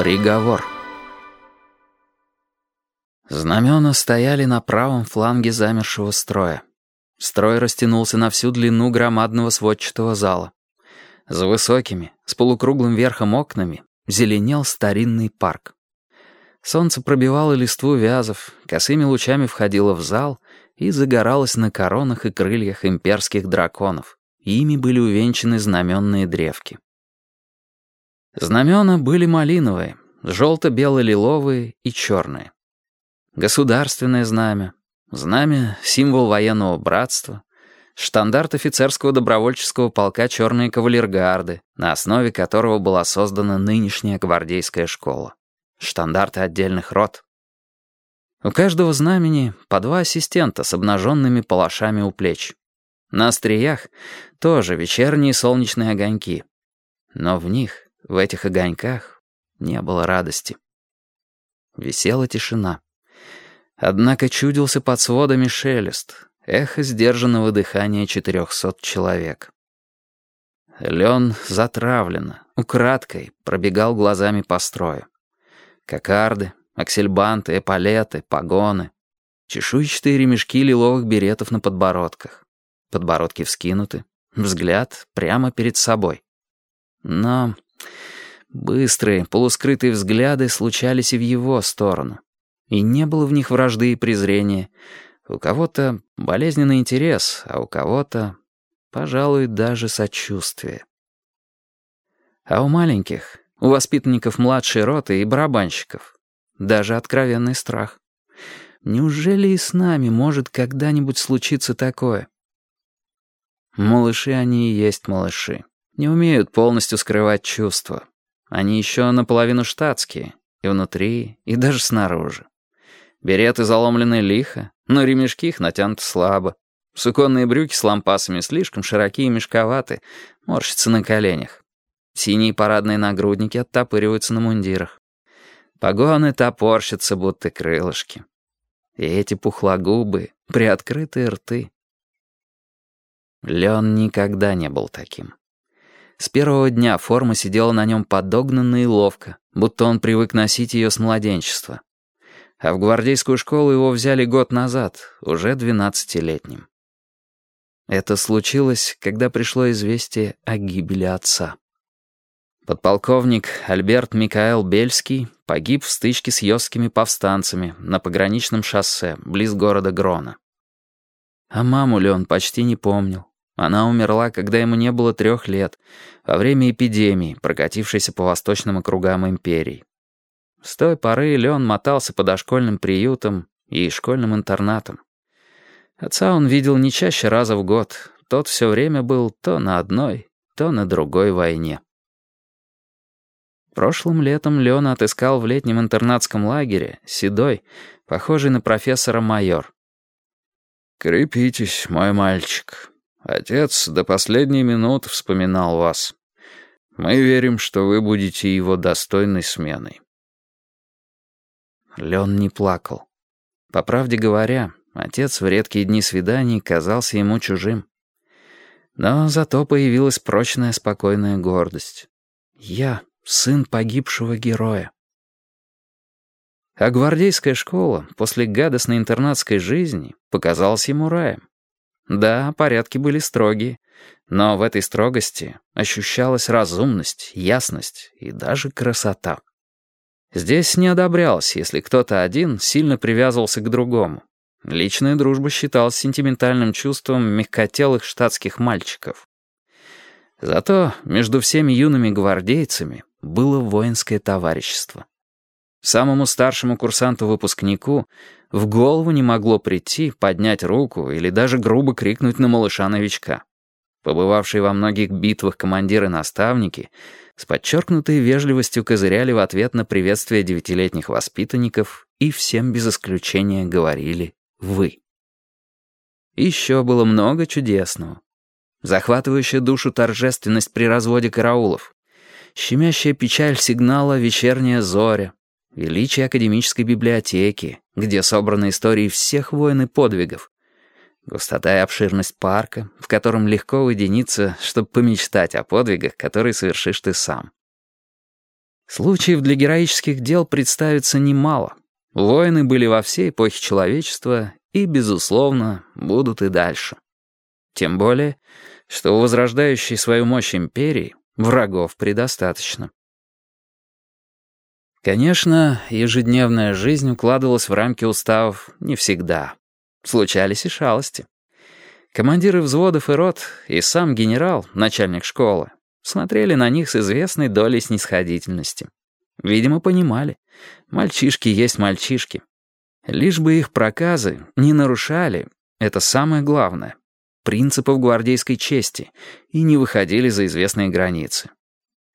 Приговор. Знамена стояли на правом фланге замершего строя. Строй растянулся на всю длину громадного сводчатого зала. За высокими, с полукруглым верхом окнами, зеленел старинный парк. Солнце пробивало листву вязов, косыми лучами входило в зал и загоралось на коронах и крыльях имперских драконов. Ими были увенчаны знаменные древки. Знамена были малиновые, желто-бело-лиловые и черные. Государственное знамя, знамя — символ военного братства, штандарт офицерского добровольческого полка «Черные кавалергарды», на основе которого была создана нынешняя гвардейская школа, штандарты отдельных рот. У каждого знамени по два ассистента с обнаженными палашами у плеч. На остриях тоже вечерние солнечные огоньки. Но в них в этих огоньках не было радости. Висела тишина. Однако чудился под сводами шелест, эхо сдержанного дыхания четырехсот человек. Лен затравленно, украдкой пробегал глазами по строю. Кокарды, аксельбанты, эполеты, погоны. Чешуйчатые ремешки лиловых беретов на подбородках. Подбородки вскинуты, взгляд прямо перед собой. Но Быстрые, полускрытые взгляды случались и в его сторону. И не было в них вражды и презрения. У кого-то болезненный интерес, а у кого-то, пожалуй, даже сочувствие. А у маленьких, у воспитанников младшей роты и барабанщиков, даже откровенный страх. Неужели и с нами может когда-нибудь случиться такое? Малыши они и есть малыши. Не умеют полностью скрывать чувства. Они еще наполовину штатские, и внутри, и даже снаружи. Береты заломлены лихо, но ремешки их натянуты слабо. Суконные брюки с лампасами слишком широкие и мешковаты, морщатся на коленях. Синие парадные нагрудники оттопыриваются на мундирах. Погоны топорщатся, будто крылышки. И эти пухлогубы, приоткрытые рты. Лен никогда не был таким. С первого дня форма сидела на нем подогнанно и ловко, будто он привык носить ее с младенчества. А в гвардейскую школу его взяли год назад, уже двенадцатилетним. Это случилось, когда пришло известие о гибели отца. Подполковник Альберт Микаэл Бельский погиб в стычке с йосскими повстанцами на пограничном шоссе близ города Грона. А маму ли он почти не помнил. Она умерла, когда ему не было трех лет, во время эпидемии, прокатившейся по восточным округам империи. С той поры Леон мотался по дошкольным приютам и школьным интернатам. Отца он видел не чаще раза в год. Тот все время был то на одной, то на другой войне. Прошлым летом Леон отыскал в летнем интернатском лагере, седой, похожий на профессора майор. «Крепитесь, мой мальчик», Отец до последней минуты вспоминал вас. Мы верим, что вы будете его достойной сменой». Лен не плакал. По правде говоря, отец в редкие дни свиданий казался ему чужим. Но зато появилась прочная спокойная гордость. «Я — сын погибшего героя». А гвардейская школа после гадостной интернатской жизни показалась ему раем. Да, порядки были строгие, но в этой строгости ощущалась разумность, ясность и даже красота. Здесь не одобрялось, если кто-то один сильно привязывался к другому. Личная дружба считалась сентиментальным чувством мягкотелых штатских мальчиков. Зато между всеми юными гвардейцами было воинское товарищество. Самому старшему курсанту-выпускнику в голову не могло прийти, поднять руку или даже грубо крикнуть на малыша-новичка. Побывавшие во многих битвах командиры-наставники с подчеркнутой вежливостью козыряли в ответ на приветствие девятилетних воспитанников и всем без исключения говорили «вы». Еще было много чудесного. Захватывающая душу торжественность при разводе караулов, щемящая печаль сигнала «Вечерняя зоря», величие академической библиотеки, где собраны истории всех войн и подвигов, густота и обширность парка, в котором легко уединиться, чтобы помечтать о подвигах, которые совершишь ты сам. Случаев для героических дел представится немало. Войны были во всей эпохе человечества и, безусловно, будут и дальше. Тем более, что у возрождающей свою мощь империи врагов предостаточно. Конечно, ежедневная жизнь укладывалась в рамки уставов не всегда. Случались и шалости. Командиры взводов и рот, и сам генерал, начальник школы, смотрели на них с известной долей снисходительности. Видимо, понимали. Мальчишки есть мальчишки. Лишь бы их проказы не нарушали, это самое главное, принципов гвардейской чести и не выходили за известные границы.